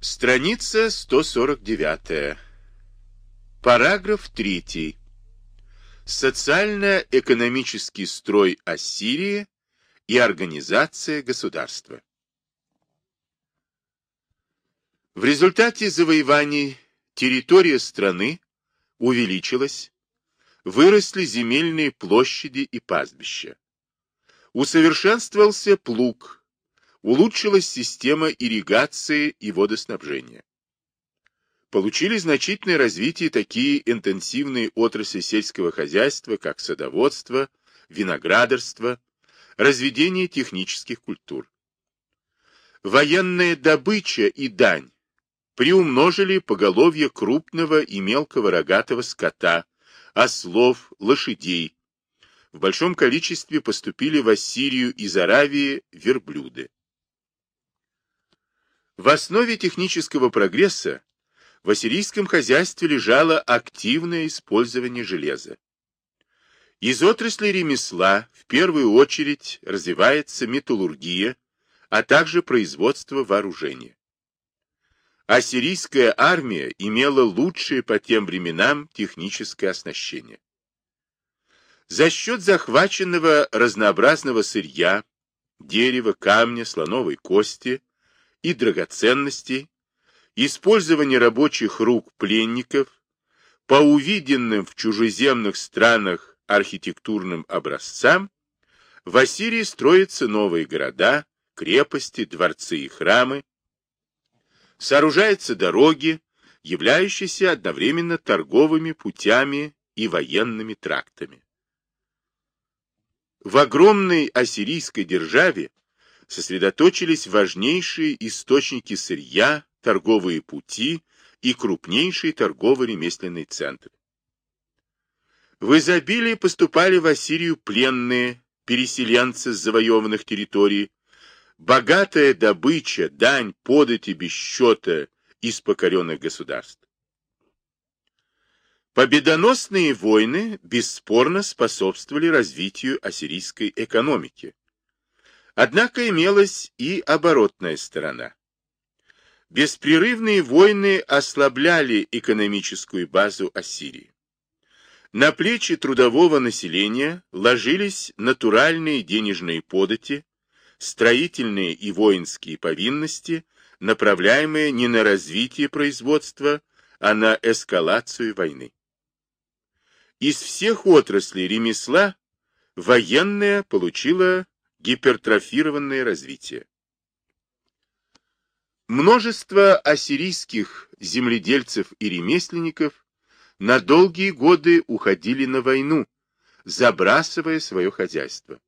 Страница 149. Параграф 3. Социально-экономический строй Ассирии и организация государства. В результате завоеваний территория страны увеличилась, выросли земельные площади и пастбища. Усовершенствовался плуг, улучшилась система ирригации и водоснабжения. Получили значительное развитие такие интенсивные отрасли сельского хозяйства, как садоводство, виноградарство, разведение технических культур. Военная добыча и дань приумножили поголовье крупного и мелкого рогатого скота, ослов, лошадей. В большом количестве поступили в Ассирию из Аравии верблюды. В основе технического прогресса в ассирийском хозяйстве лежало активное использование железа. Из отрасли ремесла в первую очередь развивается металлургия, а также производство вооружения. Ассирийская армия имела лучшее по тем временам техническое оснащение. За счет захваченного разнообразного сырья, дерева, камня, слоновой кости, и драгоценностей, использование рабочих рук пленников, по увиденным в чужеземных странах архитектурным образцам, в Ассирии строятся новые города, крепости, дворцы и храмы, сооружаются дороги, являющиеся одновременно торговыми путями и военными трактами. В огромной ассирийской державе сосредоточились важнейшие источники сырья, торговые пути и крупнейшие торгово-ремесленные центры. В изобилии поступали в Ассирию пленные, переселенцы с завоеванных территорий, богатая добыча, дань, подати без счета из покоренных государств. Победоносные войны бесспорно способствовали развитию ассирийской экономики, Однако имелась и оборотная сторона. Беспрерывные войны ослабляли экономическую базу Ассирии. На плечи трудового населения ложились натуральные денежные подати, строительные и воинские повинности, направляемые не на развитие производства, а на эскалацию войны. Из всех отраслей ремесла военная получила Гипертрофированное развитие. Множество ассирийских земледельцев и ремесленников на долгие годы уходили на войну, забрасывая свое хозяйство.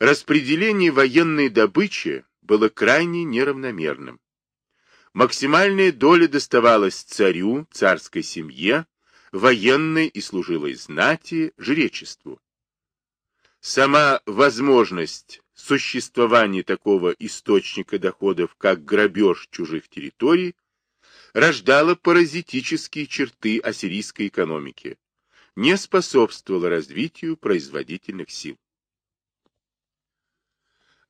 Распределение военной добычи было крайне неравномерным. Максимальная доля доставалась царю, царской семье, военной и служилой знати, жречеству. Сама возможность существования такого источника доходов, как грабеж чужих территорий, рождала паразитические черты ассирийской экономики, не способствовала развитию производительных сил.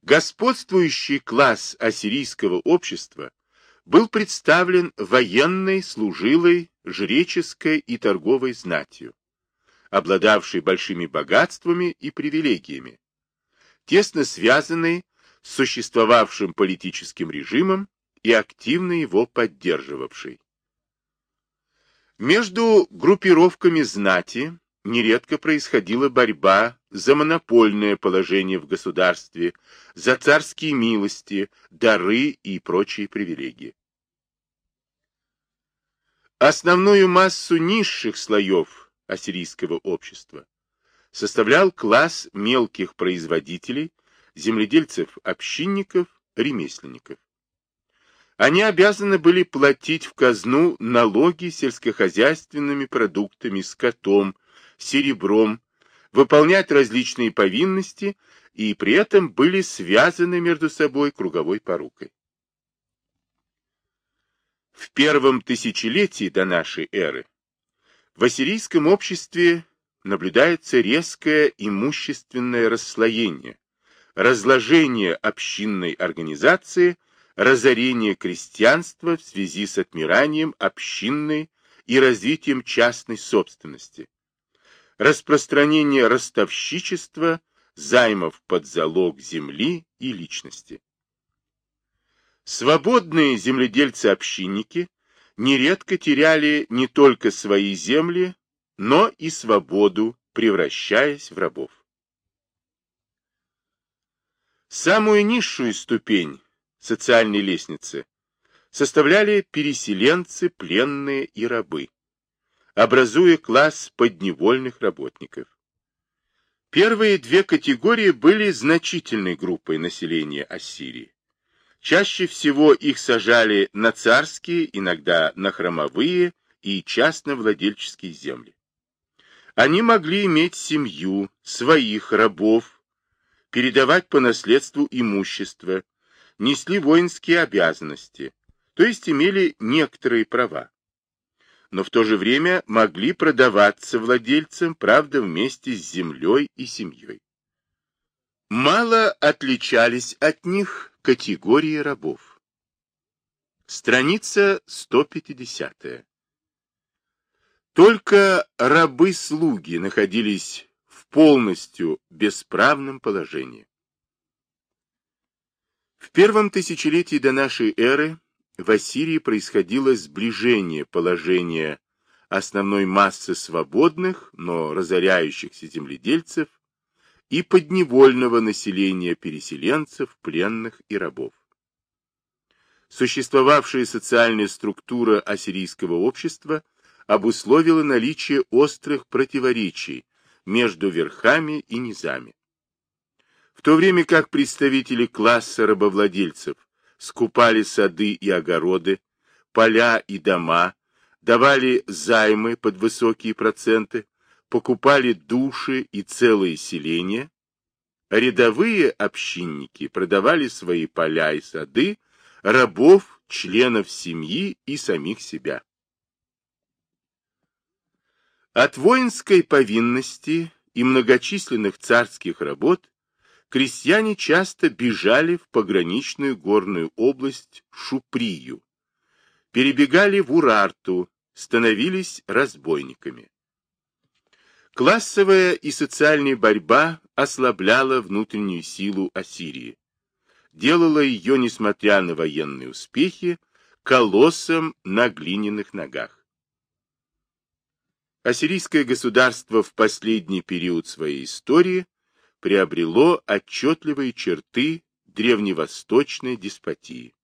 Господствующий класс ассирийского общества был представлен военной, служилой, жреческой и торговой знатью обладавший большими богатствами и привилегиями, тесно связанный с существовавшим политическим режимом и активно его поддерживавший. Между группировками знати нередко происходила борьба за монопольное положение в государстве, за царские милости, дары и прочие привилегии. Основную массу низших слоев ассирийского общества составлял класс мелких производителей, земледельцев-общинников, ремесленников. Они обязаны были платить в казну налоги сельскохозяйственными продуктами, скотом, серебром, выполнять различные повинности и при этом были связаны между собой круговой порукой. В первом тысячелетии до нашей эры в ассирийском обществе наблюдается резкое имущественное расслоение, разложение общинной организации разорение крестьянства в связи с отмиранием общинной и развитием частной собственности, распространение ростовщичества, займов под залог земли и личности. Свободные земледельцы-общинники нередко теряли не только свои земли, но и свободу, превращаясь в рабов. Самую низшую ступень социальной лестницы составляли переселенцы, пленные и рабы, образуя класс подневольных работников. Первые две категории были значительной группой населения Ассирии. Чаще всего их сажали на царские, иногда на хромовые и частно-владельческие земли. Они могли иметь семью, своих рабов, передавать по наследству имущество, несли воинские обязанности, то есть имели некоторые права. Но в то же время могли продаваться владельцам, правда, вместе с землей и семьей. Мало отличались от них категории рабов. Страница 150. Только рабы-слуги находились в полностью бесправном положении. В первом тысячелетии до нашей эры в Ассирии происходило сближение положения основной массы свободных, но разоряющихся земледельцев и подневольного населения переселенцев, пленных и рабов. Существовавшая социальная структура ассирийского общества – обусловило наличие острых противоречий между верхами и низами. В то время как представители класса рабовладельцев скупали сады и огороды, поля и дома, давали займы под высокие проценты, покупали души и целые селения, рядовые общинники продавали свои поля и сады, рабов, членов семьи и самих себя. От воинской повинности и многочисленных царских работ крестьяне часто бежали в пограничную горную область Шуприю, перебегали в Урарту, становились разбойниками. Классовая и социальная борьба ослабляла внутреннюю силу Ассирии, делала ее, несмотря на военные успехи, колоссом на глиняных ногах. Ассирийское государство в последний период своей истории приобрело отчетливые черты древневосточной деспотии.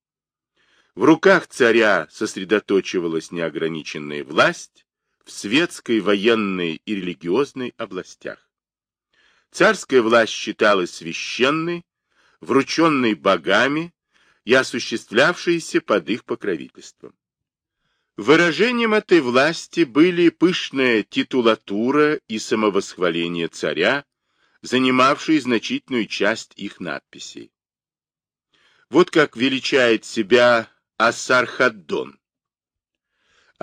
В руках царя сосредоточивалась неограниченная власть в светской, военной и религиозной областях. Царская власть считалась священной, врученной богами и осуществлявшейся под их покровительством. Выражением этой власти были пышная титулатура и самовосхваление царя, занимавшие значительную часть их надписей. Вот как величает себя Асархаддон.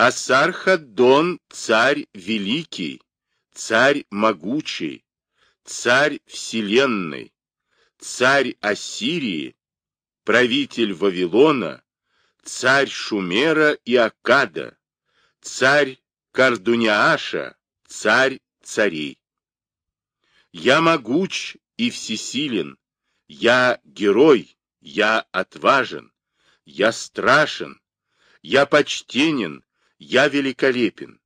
Асархаддон – царь великий, царь могучий, царь вселенной, царь Ассирии, правитель Вавилона, царь Шумера и Акада, царь Кардуняаша, царь царей. Я могуч и всесилен, я герой, я отважен, я страшен, я почтенен, я великолепен.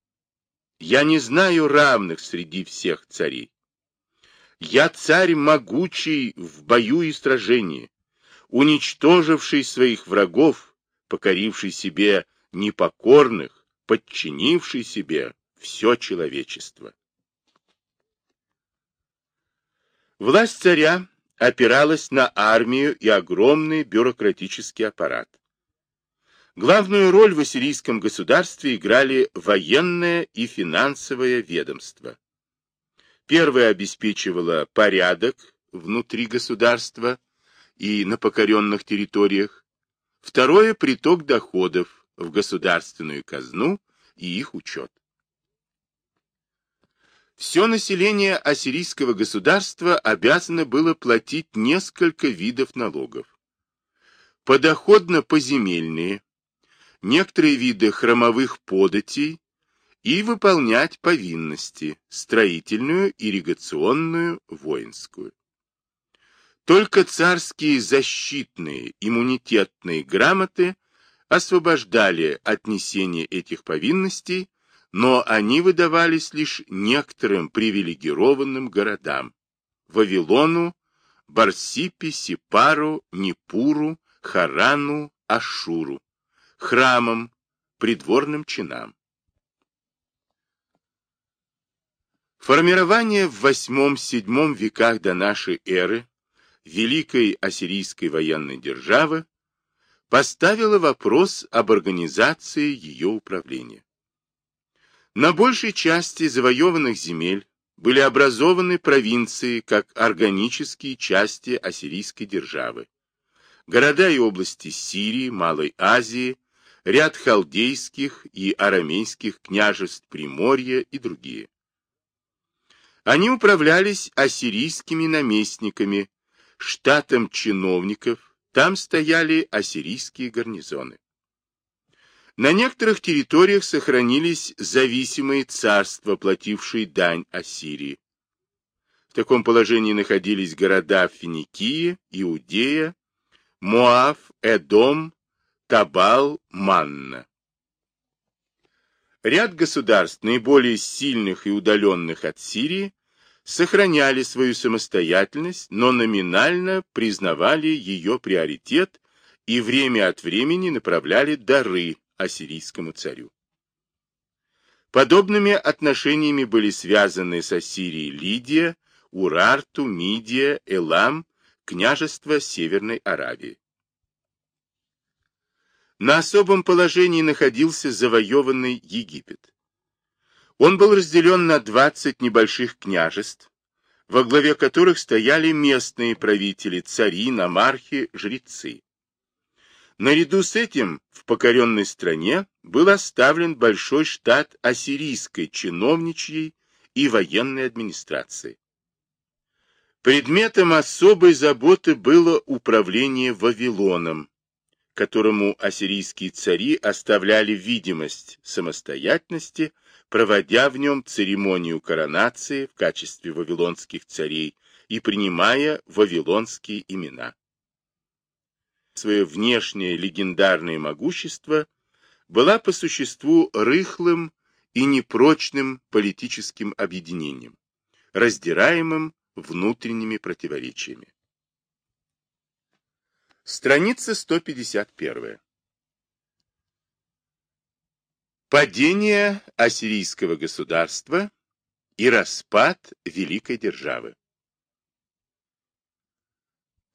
Я не знаю равных среди всех царей. Я царь могучий в бою и сражении, уничтоживший своих врагов, покоривший себе непокорных, подчинивший себе все человечество. Власть царя опиралась на армию и огромный бюрократический аппарат. Главную роль в ассирийском государстве играли военное и финансовое ведомство. Первое обеспечивало порядок внутри государства и на покоренных территориях, Второе – приток доходов в государственную казну и их учет. Все население ассирийского государства обязано было платить несколько видов налогов. подоходно-поземельные, некоторые виды хромовых податей и выполнять повинности, строительную, ирригационную, воинскую. Только царские защитные, иммунитетные грамоты освобождали от несения этих повинностей, но они выдавались лишь некоторым привилегированным городам – Вавилону, Барсипе, Сипару, Непуру, Харану, Ашуру, храмам, придворным чинам. Формирование в VIII-VII веках до нашей эры Великой Ассирийской военной державы поставило вопрос об организации ее управления. На большей части завоеванных земель были образованы провинции как органические части ассирийской державы. Города и области Сирии, Малой Азии, ряд халдейских и арамейских княжеств Приморья и другие. Они управлялись ассирийскими наместниками, штатом чиновников, там стояли ассирийские гарнизоны. На некоторых территориях сохранились зависимые царства, платившие дань Ассирии. В таком положении находились города Финикия, Иудея, Моав, Эдом, Табал, Манна. Ряд государств, наиболее сильных и удаленных от Сирии, сохраняли свою самостоятельность, но номинально признавали ее приоритет и время от времени направляли дары ассирийскому царю. Подобными отношениями были связаны с Ассирией Лидия, Урарту, Мидия, Элам, княжество Северной Аравии. На особом положении находился завоеванный Египет. Он был разделен на 20 небольших княжеств, во главе которых стояли местные правители, цари, намархи, жрецы. Наряду с этим в покоренной стране был оставлен большой штат ассирийской чиновничьей и военной администрации. Предметом особой заботы было управление Вавилоном, которому ассирийские цари оставляли видимость самостоятельности, проводя в нем церемонию коронации в качестве вавилонских царей и принимая вавилонские имена свое внешнее легендарное могущество, была по существу рыхлым и непрочным политическим объединением, раздираемым внутренними противоречиями. Страница 151. Падение ассирийского государства и распад великой державы.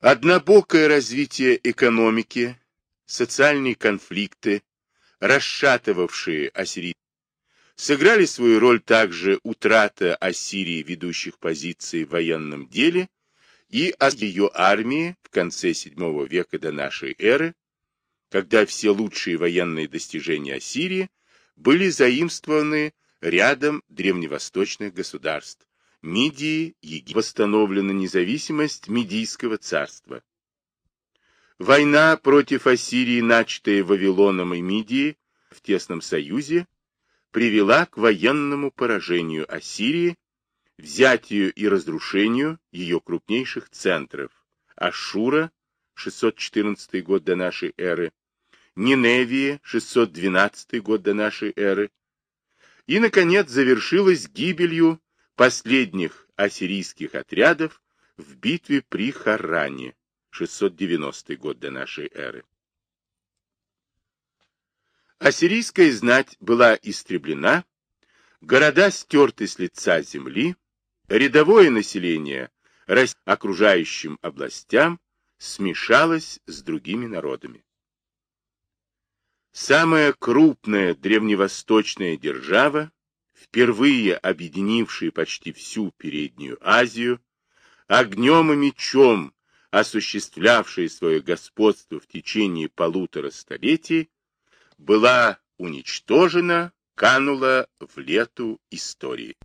Однобокое развитие экономики, социальные конфликты, расшатывавшие Ассирию, сыграли свою роль также утрата Ассирии ведущих позиций в военном деле и ее армии в конце VII века до нашей эры, когда все лучшие военные достижения Ассирии были заимствованы рядом древневосточных государств, Мидии, Египет. Восстановлена независимость Мидийского царства. Война против Ассирии, начатая Вавилоном и Мидией в тесном союзе, привела к военному поражению Ассирии, взятию и разрушению ее крупнейших центров. Ашура, 614 год до нашей эры, Ниневии, 612 год до нашей эры, и, наконец, завершилась гибелью последних ассирийских отрядов в битве при Харране, 690 год до нашей эры. Ассирийская знать была истреблена, города стерты с лица земли, рядовое население окружающим областям смешалось с другими народами. Самая крупная древневосточная держава впервые объединившие почти всю Переднюю Азию, огнем и мечом осуществлявшие свое господство в течение полутора столетий, была уничтожена, канула в лету истории.